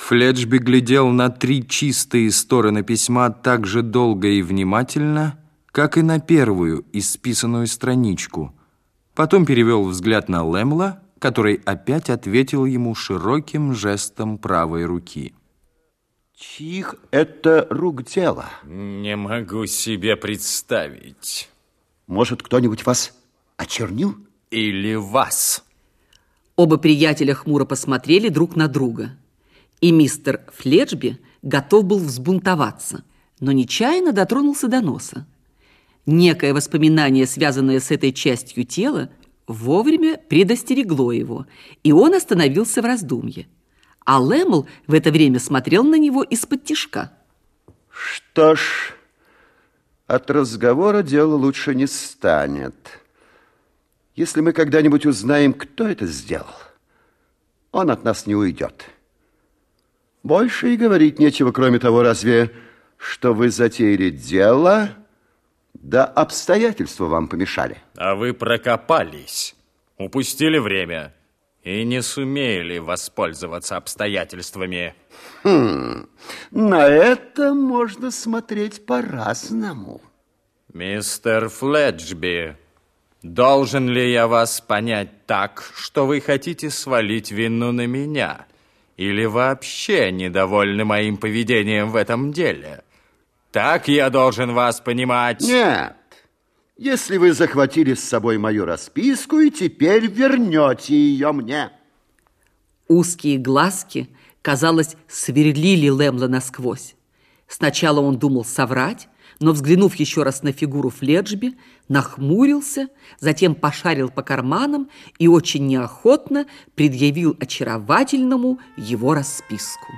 Фледжби глядел на три чистые стороны письма так же долго и внимательно, как и на первую исписанную страничку. Потом перевел взгляд на Лемла, который опять ответил ему широким жестом правой руки. Чьих это рук дело? Не могу себе представить. Может, кто-нибудь вас очернил? Или вас? Оба приятеля хмуро посмотрели друг на друга. И мистер Фледжби готов был взбунтоваться, но нечаянно дотронулся до носа. Некое воспоминание, связанное с этой частью тела, вовремя предостерегло его, и он остановился в раздумье. А Лэмл в это время смотрел на него из-под тишка. Что ж, от разговора дело лучше не станет. Если мы когда-нибудь узнаем, кто это сделал, он от нас не уйдет. Больше и говорить нечего, кроме того, разве что вы затеяли дело, да обстоятельства вам помешали. А вы прокопались, упустили время и не сумели воспользоваться обстоятельствами. Хм, на это можно смотреть по-разному. Мистер Фледжби, должен ли я вас понять так, что вы хотите свалить вину на меня? Или вообще недовольны моим поведением в этом деле? Так я должен вас понимать? Нет. Если вы захватили с собой мою расписку и теперь вернете ее мне. Узкие глазки, казалось, сверлили Лемла насквозь. Сначала он думал соврать, но, взглянув еще раз на фигуру Фледжби, нахмурился, затем пошарил по карманам и очень неохотно предъявил очаровательному его расписку.